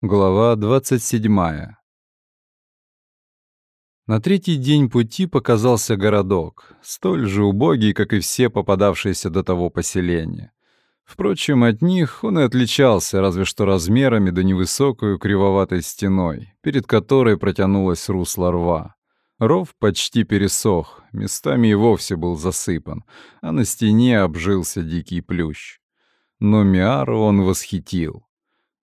Глава 27. На третий день пути показался городок, столь же убогий, как и все попадавшиеся до того поселения. Впрочем, от них он и отличался разве что размерами да невысокой кривоватой стеной, перед которой протянулось русло рва. Ров почти пересох, местами и вовсе был засыпан, а на стене обжился дикий плющ. Но Миару он восхитил.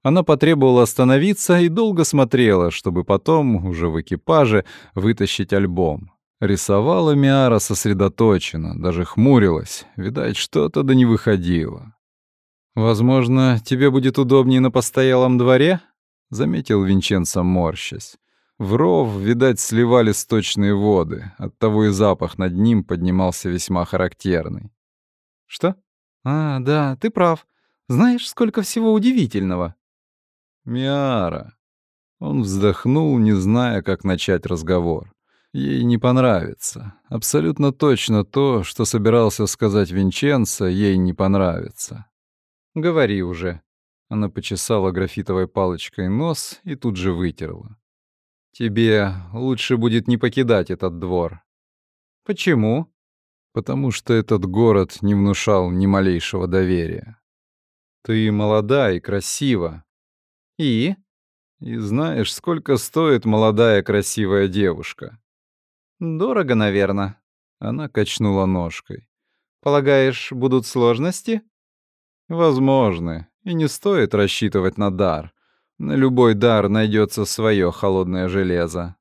Она потребовала остановиться и долго смотрела, чтобы потом, уже в экипаже, вытащить альбом. Рисовала Миара сосредоточенно, даже хмурилась. Видать, что-то да не выходило. «Возможно, тебе будет удобнее на постоялом дворе?» — заметил Винченцо, морщась. В ров, видать, сливали сточные воды, оттого и запах над ним поднимался весьма характерный. «Что? А, да, ты прав. Знаешь, сколько всего удивительного?» Миара. Он вздохнул, не зная, как начать разговор. Ей не понравится. Абсолютно точно то, что собирался сказать Винченцо, ей не понравится. «Говори уже». Она почесала графитовой палочкой нос и тут же вытерла. «Тебе лучше будет не покидать этот двор». «Почему?» «Потому что этот город не внушал ни малейшего доверия. Ты молода и красива, и? И знаешь, сколько стоит молодая красивая девушка? Дорого, наверное. Она качнула ножкой. Полагаешь, будут сложности? Возможны. И не стоит рассчитывать на дар. На любой дар найдется свое холодное железо.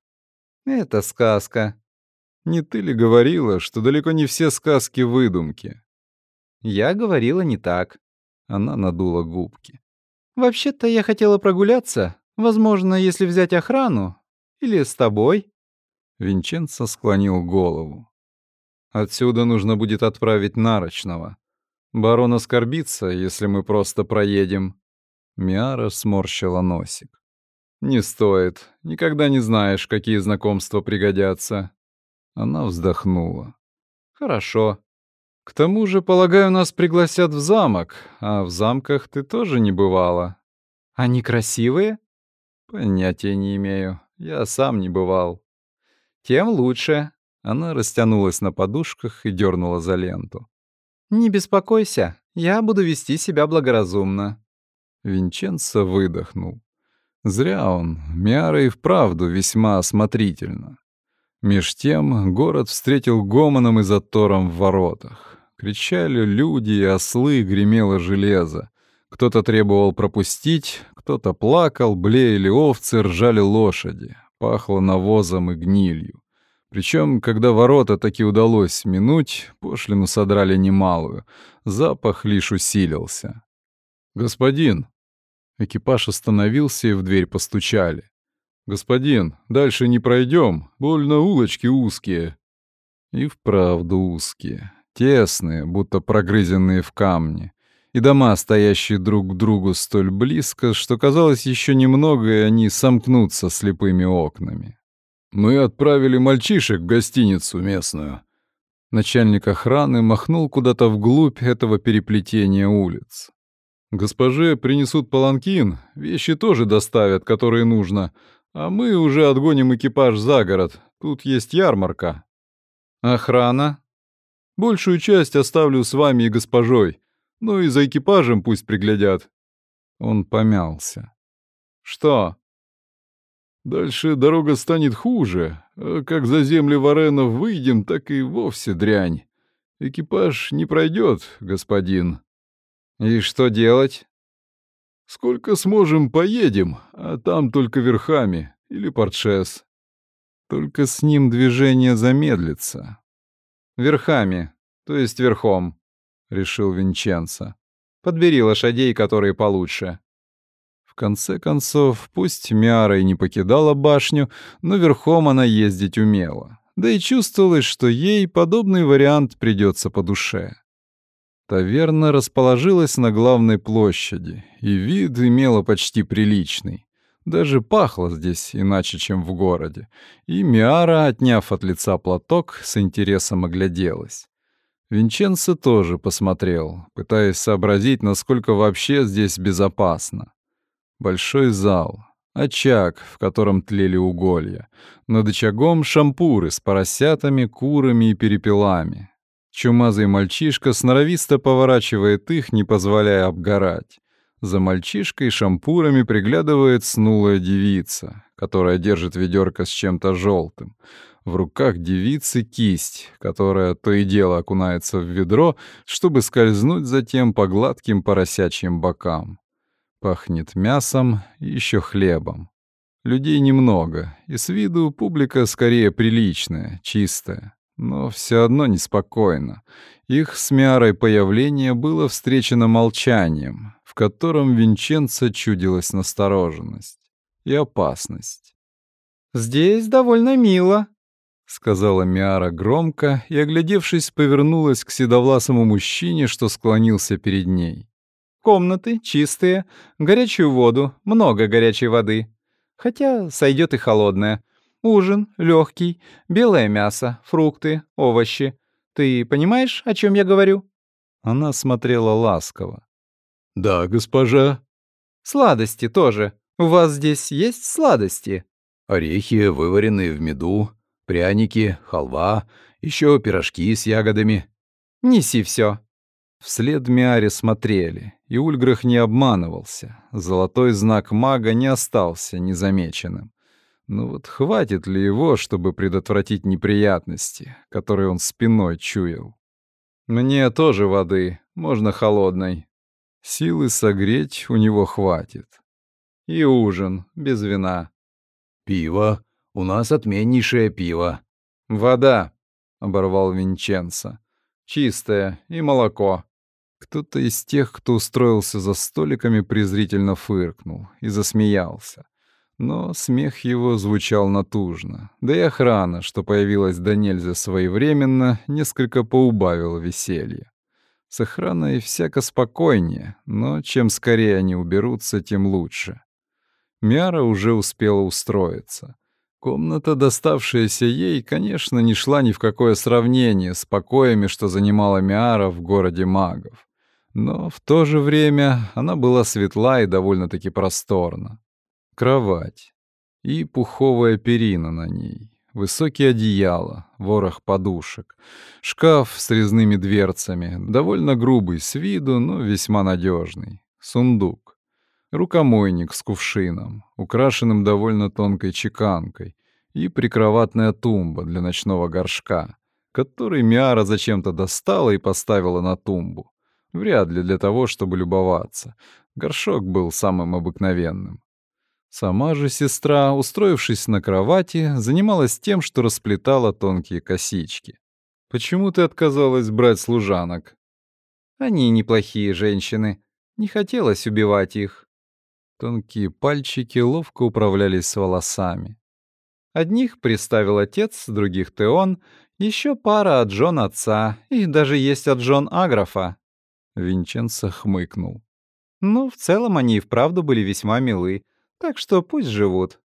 Это сказка. Не ты ли говорила, что далеко не все сказки выдумки? Я говорила не так. Она надула губки. «Вообще-то я хотела прогуляться. Возможно, если взять охрану. Или с тобой». Винченцо склонил голову. «Отсюда нужно будет отправить Нарочного. Барон оскорбится, если мы просто проедем». Миара сморщила носик. «Не стоит. Никогда не знаешь, какие знакомства пригодятся». Она вздохнула. «Хорошо. К тому же, полагаю, нас пригласят в замок, а в замках ты тоже не бывала. Они красивые? Понятия не имею. Я сам не бывал. Тем лучше. Она растянулась на подушках и дернула за ленту. Не беспокойся, я буду вести себя благоразумно. Винченцо выдохнул. Зря он. Миара и вправду весьма осмотрительно. Меж тем город встретил гомоном и затором в воротах. Кричали люди и ослы, гремело железо. Кто-то требовал пропустить, кто-то плакал, блеяли овцы, ржали лошади. Пахло навозом и гнилью. Причем, когда ворота таки удалось минуть, пошлину содрали немалую. Запах лишь усилился. «Господин!» Экипаж остановился и в дверь постучали. «Господин, дальше не пройдем, больно улочки узкие». И вправду узкие. Тесные, будто прогрызенные в камни. И дома, стоящие друг к другу столь близко, что казалось еще немного, и они сомкнутся слепыми окнами. «Мы отправили мальчишек в гостиницу местную». Начальник охраны махнул куда-то вглубь этого переплетения улиц. «Госпоже принесут паланкин, вещи тоже доставят, которые нужно, а мы уже отгоним экипаж за город, тут есть ярмарка». «Охрана?» Большую часть оставлю с вами и госпожой. Ну и за экипажем пусть приглядят». Он помялся. «Что?» «Дальше дорога станет хуже. А как за земли Варенов выйдем, так и вовсе дрянь. Экипаж не пройдет, господин». «И что делать?» «Сколько сможем, поедем, а там только верхами или портшес. Только с ним движение замедлится, «Верхами, то есть верхом», — решил Винченцо. «Подбери лошадей, которые получше». В конце концов, пусть Миара и не покидала башню, но верхом она ездить умела. Да и чувствовалось, что ей подобный вариант придется по душе. Таверна расположилась на главной площади, и вид имела почти приличный. Даже пахло здесь иначе, чем в городе. И Миара, отняв от лица платок, с интересом огляделась. Винченцо тоже посмотрел, пытаясь сообразить, насколько вообще здесь безопасно. Большой зал, очаг, в котором тлели уголья. Над очагом шампуры с поросятами, курами и перепелами. Чумазый мальчишка сноровисто поворачивает их, не позволяя обгорать. За мальчишкой шампурами приглядывает снулая девица, которая держит ведерко с чем-то желтым. В руках девицы кисть, которая то и дело окунается в ведро, чтобы скользнуть затем по гладким поросячьим бокам. Пахнет мясом и еще хлебом. Людей немного, и с виду публика скорее приличная, чистая, но все одно неспокойно. Их с Миарой появление было встречено молчанием, в котором Винченцо чудилась настороженность и опасность. «Здесь довольно мило», — сказала Миара громко и, оглядевшись, повернулась к седовласому мужчине, что склонился перед ней. Комнаты чистые, горячую воду, много горячей воды. Хотя сойдет и холодная. Ужин легкий, белое мясо, фрукты, овощи. Ты понимаешь, о чем я говорю?» Она смотрела ласково. «Да, госпожа». «Сладости тоже. У вас здесь есть сладости?» «Орехи, вываренные в меду, пряники, халва, еще пирожки с ягодами». «Неси все. Вслед Миаре смотрели, и Ульграх не обманывался. Золотой знак мага не остался незамеченным. Но вот хватит ли его, чтобы предотвратить неприятности, которые он спиной чуял? Мне тоже воды, можно холодной. Силы согреть у него хватит. И ужин, без вина. «Пиво. У нас отменнейшее пиво». «Вода», — оборвал Винченцо. «Чистое и молоко». Кто-то из тех, кто устроился за столиками, презрительно фыркнул и засмеялся. Но смех его звучал натужно. Да и охрана, что появилась до нельзя своевременно, несколько поубавила веселье. С охраной всяко спокойнее, но чем скорее они уберутся, тем лучше. Мяра уже успела устроиться. Комната, доставшаяся ей, конечно, не шла ни в какое сравнение с покоями, что занимала Миара в городе магов. Но в то же время она была светла и довольно-таки просторна. Кровать и пуховая перина на ней, высокие одеяла, ворох подушек, шкаф с резными дверцами, довольно грубый с виду, но весьма надежный, сундук, рукомойник с кувшином, украшенным довольно тонкой чеканкой, и прикроватная тумба для ночного горшка, который Миара зачем-то достала и поставила на тумбу. Вряд ли для того, чтобы любоваться. Горшок был самым обыкновенным. Сама же сестра, устроившись на кровати, занималась тем, что расплетала тонкие косички. «Почему ты отказалась брать служанок?» «Они неплохие женщины. Не хотелось убивать их». Тонкие пальчики ловко управлялись с волосами. Одних приставил отец, других — Теон, еще пара от Джон отца, и даже есть от Джон Аграфа. Винченцо хмыкнул. «Ну, в целом они и вправду были весьма милы, так что пусть живут.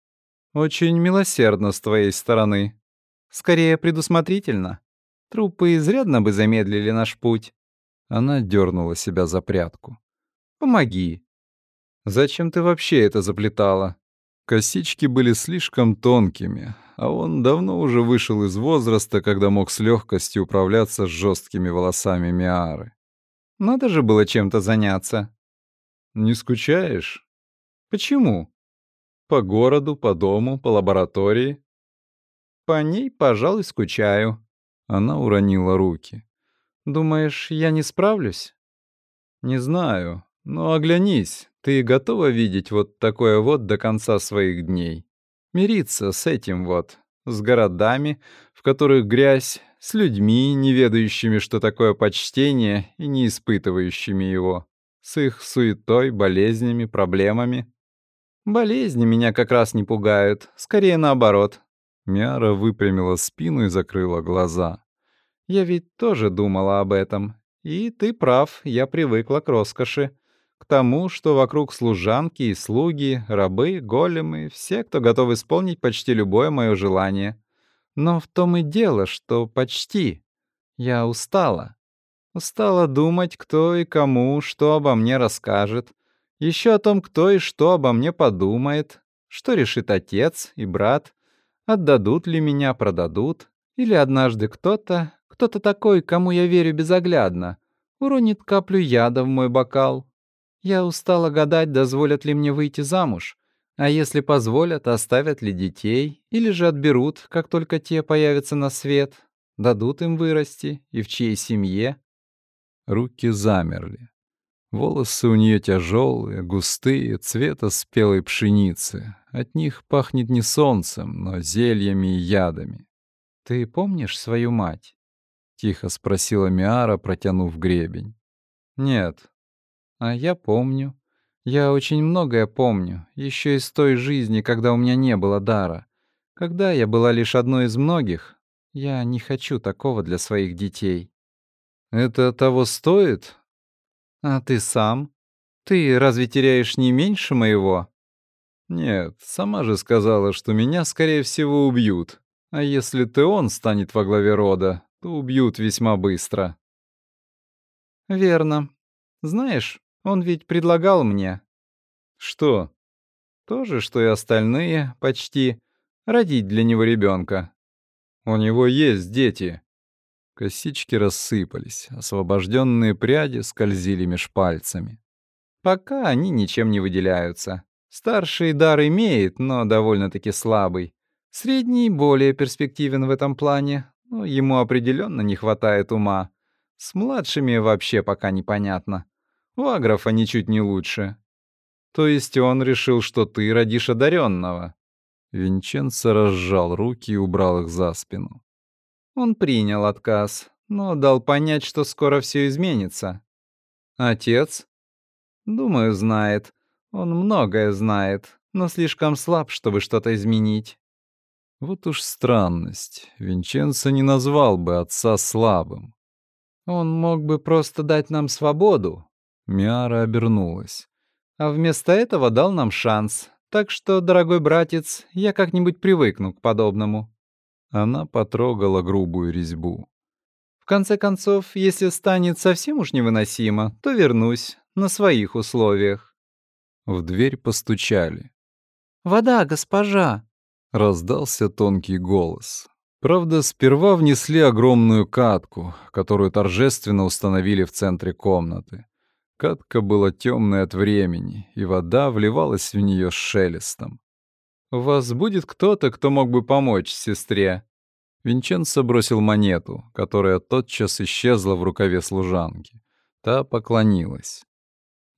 Очень милосердно с твоей стороны. Скорее, предусмотрительно. Трупы изрядно бы замедлили наш путь». Она дернула себя за прядку. «Помоги». «Зачем ты вообще это заплетала?» Косички были слишком тонкими, а он давно уже вышел из возраста, когда мог с легкостью управляться с жесткими волосами Миары. Надо же было чем-то заняться. Не скучаешь? Почему? По городу, по дому, по лаборатории. По ней, пожалуй, скучаю. Она уронила руки. Думаешь, я не справлюсь? Не знаю, но оглянись. Ты готова видеть вот такое вот до конца своих дней? Мириться с этим вот, с городами, в которых грязь, с людьми, не ведающими, что такое почтение, и не испытывающими его, с их суетой, болезнями, проблемами. Болезни меня как раз не пугают, скорее наоборот. Мяра выпрямила спину и закрыла глаза. Я ведь тоже думала об этом. И ты прав, я привыкла к роскоши. К тому, что вокруг служанки и слуги, рабы, големы, все, кто готов исполнить почти любое мое желание. Но в том и дело, что почти. Я устала. Устала думать, кто и кому что обо мне расскажет. Еще о том, кто и что обо мне подумает, что решит отец и брат, отдадут ли меня, продадут, или однажды кто-то, кто-то такой, кому я верю безоглядно, уронит каплю яда в мой бокал. Я устала гадать, дозволят ли мне выйти замуж, а если позволят, оставят ли детей, или же отберут, как только те появятся на свет, дадут им вырасти, и в чьей семье. Руки замерли. Волосы у нее тяжелые, густые, цвета спелой пшеницы. От них пахнет не солнцем, но зельями и ядами. «Ты помнишь свою мать?» — тихо спросила Миара, протянув гребень. «Нет». «А я помню. Я очень многое помню, еще из той жизни, когда у меня не было дара. Когда я была лишь одной из многих, я не хочу такого для своих детей». «Это того стоит?» «А ты сам? Ты разве теряешь не меньше моего?» «Нет, сама же сказала, что меня, скорее всего, убьют. А если ты он станет во главе рода, то убьют весьма быстро». «Верно. Знаешь, он ведь предлагал мне...» «Что?» «То же, что и остальные, почти. Родить для него ребенка. У него есть дети». Косички рассыпались, освобожденные пряди скользили меж пальцами. Пока они ничем не выделяются. Старший дар имеет, но довольно-таки слабый. Средний более перспективен в этом плане, но ему определенно не хватает ума. С младшими вообще пока непонятно. У агрофа ничуть не лучше. То есть он решил, что ты родишь одаренного. Винченцо разжал руки и убрал их за спину. Он принял отказ, но дал понять, что скоро все изменится. Отец? Думаю, знает. Он многое знает, но слишком слаб, чтобы что-то изменить. Вот уж странность. Винченцо не назвал бы отца слабым. Он мог бы просто дать нам свободу. Миара обернулась. А вместо этого дал нам шанс. Так что, дорогой братец, я как-нибудь привыкну к подобному. Она потрогала грубую резьбу. В конце концов, если станет совсем уж невыносимо, то вернусь на своих условиях. В дверь постучали. «Вода, госпожа!» — раздался тонкий голос. Правда, сперва внесли огромную катку, которую торжественно установили в центре комнаты. Катка была темной от времени, и вода вливалась в нее с шелестом. «У вас будет кто-то, кто мог бы помочь сестре?» Винченцо бросил монету, которая тотчас исчезла в рукаве служанки. Та поклонилась.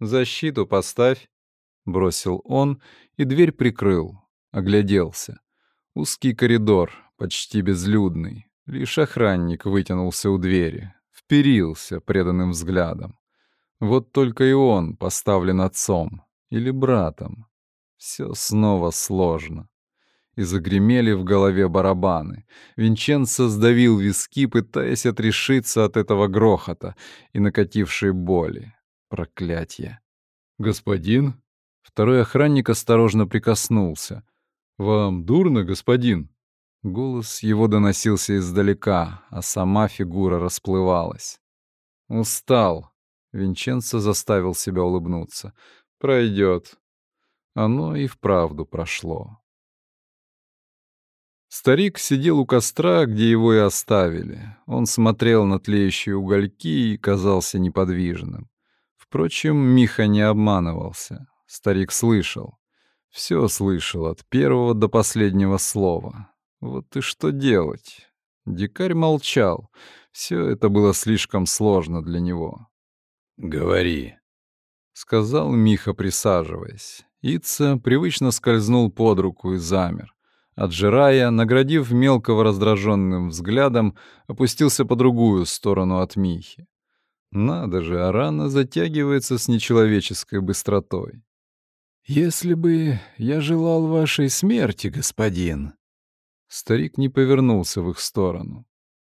«Защиту поставь», — бросил он, и дверь прикрыл, огляделся. Узкий коридор, почти безлюдный. Лишь охранник вытянулся у двери, вперился преданным взглядом. Вот только и он поставлен отцом или братом. Все снова сложно. И загремели в голове барабаны. Винченцо сдавил виски, пытаясь отрешиться от этого грохота и накатившей боли. Проклятье. «Господин?» Второй охранник осторожно прикоснулся. «Вам дурно, господин?» Голос его доносился издалека, а сама фигура расплывалась. «Устал», — Винченцо заставил себя улыбнуться. «Пройдет». Оно и вправду прошло. Старик сидел у костра, где его и оставили. Он смотрел на тлеющие угольки и казался неподвижным. Впрочем, Миха не обманывался. Старик слышал. Все слышал от первого до последнего слова. Вот и что делать? Дикарь молчал. Все это было слишком сложно для него. «Говори», — сказал Миха, присаживаясь. Ица привычно скользнул под руку и замер. Отжирая, наградив мелкого раздраженным взглядом, опустился по другую сторону от Михи. Надо же, Арана затягивается с нечеловеческой быстротой. «Если бы я желал вашей смерти, господин...» Старик не повернулся в их сторону.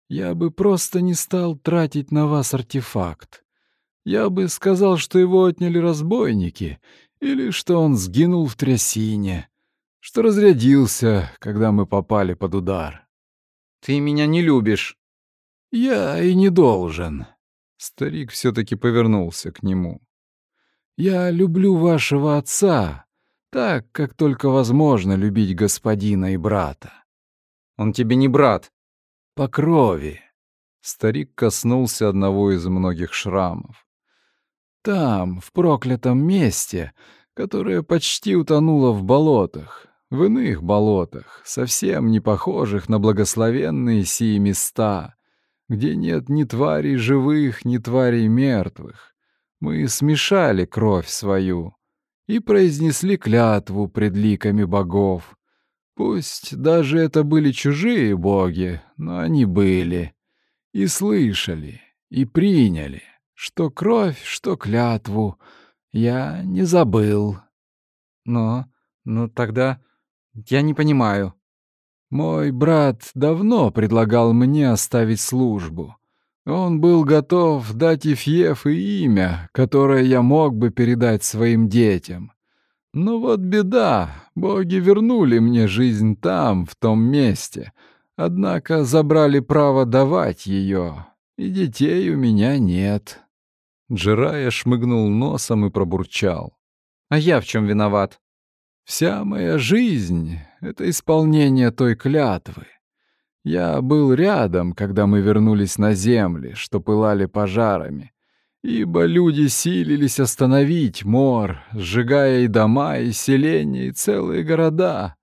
«Я бы просто не стал тратить на вас артефакт. Я бы сказал, что его отняли разбойники, или что он сгинул в трясине, что разрядился, когда мы попали под удар. «Ты меня не любишь». «Я и не должен». Старик все таки повернулся к нему. Я люблю вашего отца, так, как только возможно любить господина и брата. Он тебе не брат. По крови. Старик коснулся одного из многих шрамов. Там, в проклятом месте, которое почти утонуло в болотах, в иных болотах, совсем не похожих на благословенные сии места, где нет ни тварей живых, ни тварей мертвых. Мы смешали кровь свою и произнесли клятву пред ликами богов. Пусть даже это были чужие боги, но они были. И слышали, и приняли, что кровь, что клятву я не забыл. Но, ну тогда я не понимаю. Мой брат давно предлагал мне оставить службу. Он был готов дать Ифьев и имя, которое я мог бы передать своим детям. Но вот беда, боги вернули мне жизнь там, в том месте, однако забрали право давать ее, и детей у меня нет. Джирая шмыгнул носом и пробурчал. «А я в чем виноват?» Вся моя жизнь — это исполнение той клятвы. Я был рядом, когда мы вернулись на земли, что пылали пожарами, ибо люди силились остановить мор, сжигая и дома, и селения, и целые города.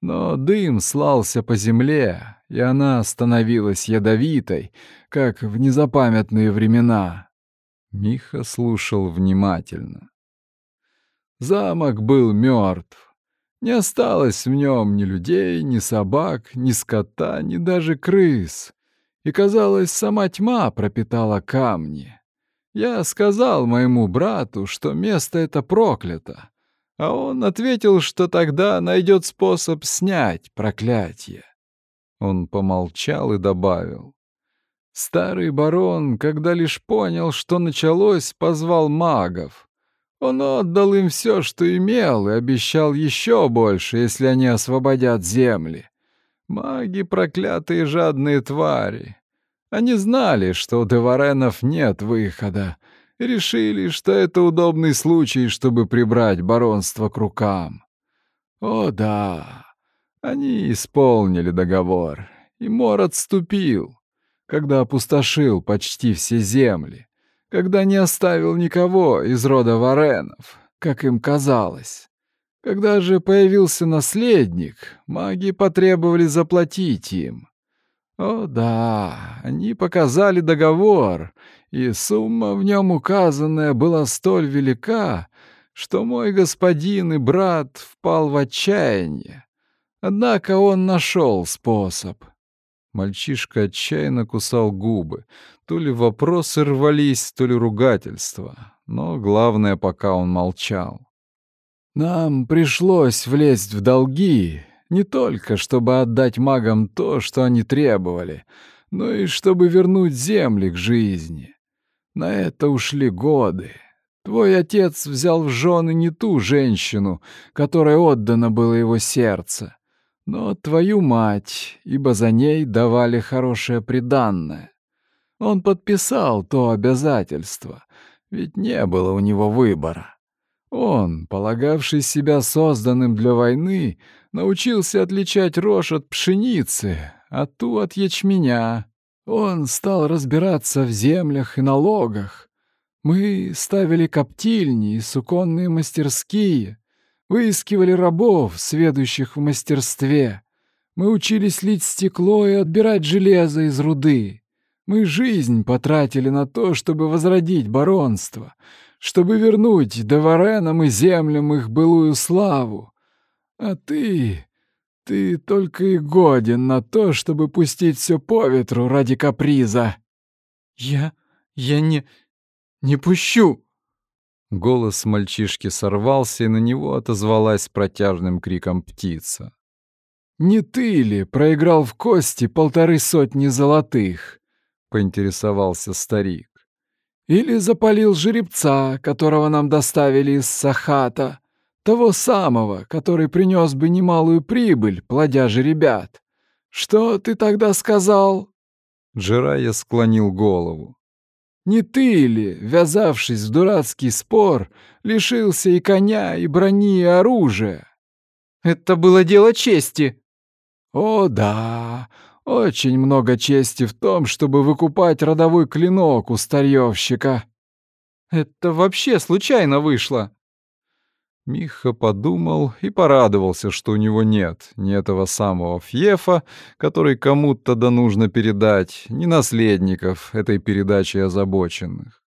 Но дым слался по земле, и она становилась ядовитой, как в незапамятные времена. Миха слушал внимательно. Замок был мертв. Не осталось в нем ни людей, ни собак, ни скота, ни даже крыс. И, казалось, сама тьма пропитала камни. Я сказал моему брату, что место это проклято, а он ответил, что тогда найдет способ снять проклятие. Он помолчал и добавил. Старый барон, когда лишь понял, что началось, позвал магов. Он отдал им все, что имел, и обещал еще больше, если они освободят земли. Маги — проклятые жадные твари. Они знали, что у Деваренов нет выхода, и решили, что это удобный случай, чтобы прибрать баронство к рукам. О да, они исполнили договор, и Мор отступил, когда опустошил почти все земли когда не оставил никого из рода Варенов, как им казалось. Когда же появился наследник, маги потребовали заплатить им. О да, они показали договор, и сумма в нем указанная была столь велика, что мой господин и брат впал в отчаяние. Однако он нашел способ. Мальчишка отчаянно кусал губы. То ли вопросы рвались, то ли ругательства. Но главное, пока он молчал. «Нам пришлось влезть в долги, не только чтобы отдать магам то, что они требовали, но и чтобы вернуть земли к жизни. На это ушли годы. Твой отец взял в жены не ту женщину, которой отдано было его сердце, но твою мать, ибо за ней давали хорошее приданное. Он подписал то обязательство, ведь не было у него выбора. Он, полагавший себя созданным для войны, научился отличать рожь от пшеницы, а ту от ячменя. Он стал разбираться в землях и налогах. Мы ставили коптильни и суконные мастерские, Выискивали рабов, сведущих в мастерстве. Мы учились лить стекло и отбирать железо из руды. Мы жизнь потратили на то, чтобы возродить баронство, чтобы вернуть Деваренам и землям их былую славу. А ты... ты только и годен на то, чтобы пустить все по ветру ради каприза. Я... я не... не пущу. Голос мальчишки сорвался, и на него отозвалась протяжным криком птица. «Не ты ли проиграл в кости полторы сотни золотых?» — поинтересовался старик. «Или запалил жеребца, которого нам доставили из Сахата, того самого, который принес бы немалую прибыль, плодя жеребят? Что ты тогда сказал?» Джирая склонил голову. Не ты ли, ввязавшись в дурацкий спор, лишился и коня, и брони, и оружия? Это было дело чести. О, да, очень много чести в том, чтобы выкупать родовой клинок у старьевщика. Это вообще случайно вышло. Миха подумал и порадовался, что у него нет ни этого самого Фьефа, который кому-то да нужно передать, ни наследников этой передачи озабоченных.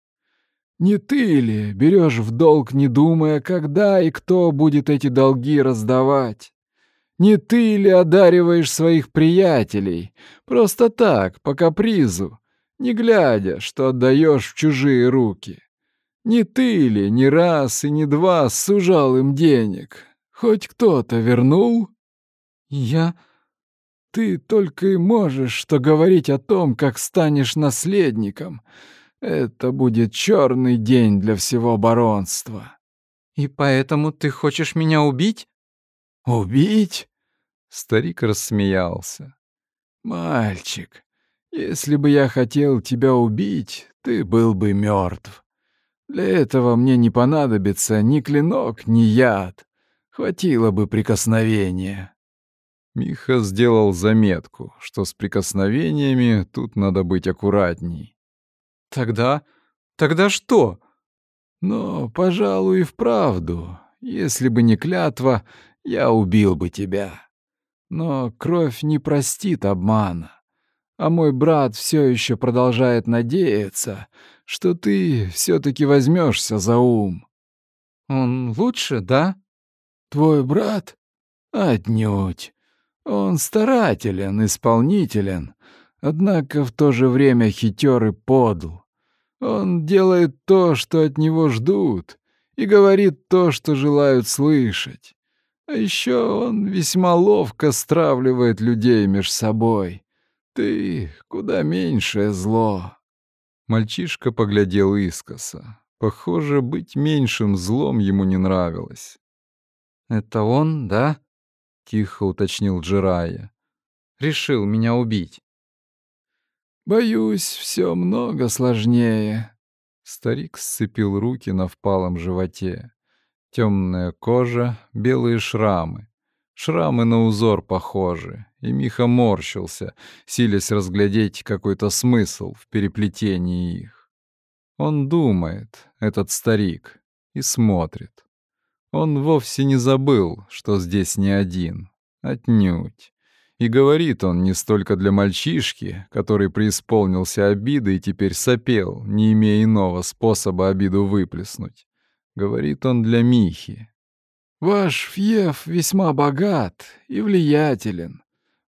«Не ты ли берешь в долг, не думая, когда и кто будет эти долги раздавать? Не ты ли одариваешь своих приятелей, просто так, по капризу, не глядя, что отдаешь в чужие руки?» Не ты ли ни раз и ни два сужал им денег? Хоть кто-то вернул? Я... Ты только и можешь что говорить о том, как станешь наследником. Это будет черный день для всего баронства. И поэтому ты хочешь меня убить? Убить? Старик рассмеялся. Мальчик, если бы я хотел тебя убить, ты был бы мертв. Для этого мне не понадобится ни клинок, ни яд. Хватило бы прикосновения. Миха сделал заметку, что с прикосновениями тут надо быть аккуратней. Тогда... тогда что? Но, пожалуй, и вправду, если бы не клятва, я убил бы тебя. Но кровь не простит обмана. А мой брат все еще продолжает надеяться, что ты все-таки возьмешься за ум. Он лучше, да? Твой брат? Отнюдь. Он старателен, исполнителен, однако в то же время хитер и подл. Он делает то, что от него ждут, и говорит то, что желают слышать. А еще он весьма ловко стравливает людей меж собой. Ты куда меньшее зло. Мальчишка поглядел искоса. Похоже, быть меньшим злом ему не нравилось. «Это он, да?» — тихо уточнил Джирая. «Решил меня убить». «Боюсь, все много сложнее». Старик сцепил руки на впалом животе. Темная кожа, белые шрамы. Шрамы на узор похожи, и Миха морщился, силясь разглядеть какой-то смысл в переплетении их. Он думает, этот старик, и смотрит. Он вовсе не забыл, что здесь не один, отнюдь. И говорит он не столько для мальчишки, который преисполнился обиды и теперь сопел, не имея иного способа обиду выплеснуть. Говорит он для Михи, Ваш Фьев весьма богат и влиятелен.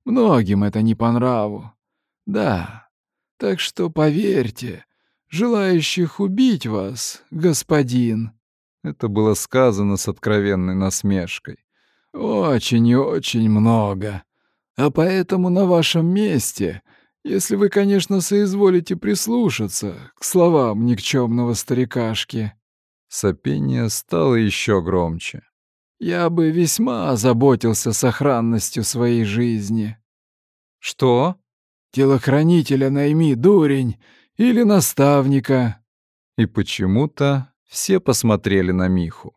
Многим это не по нраву. Да, так что поверьте, желающих убить вас, господин...» Это было сказано с откровенной насмешкой. «Очень и очень много. А поэтому на вашем месте, если вы, конечно, соизволите прислушаться к словам никчемного старикашки...» Сопение стало еще громче я бы весьма озаботился сохранностью своей жизни. Что? Телохранителя найми, дурень, или наставника. И почему-то все посмотрели на Миху.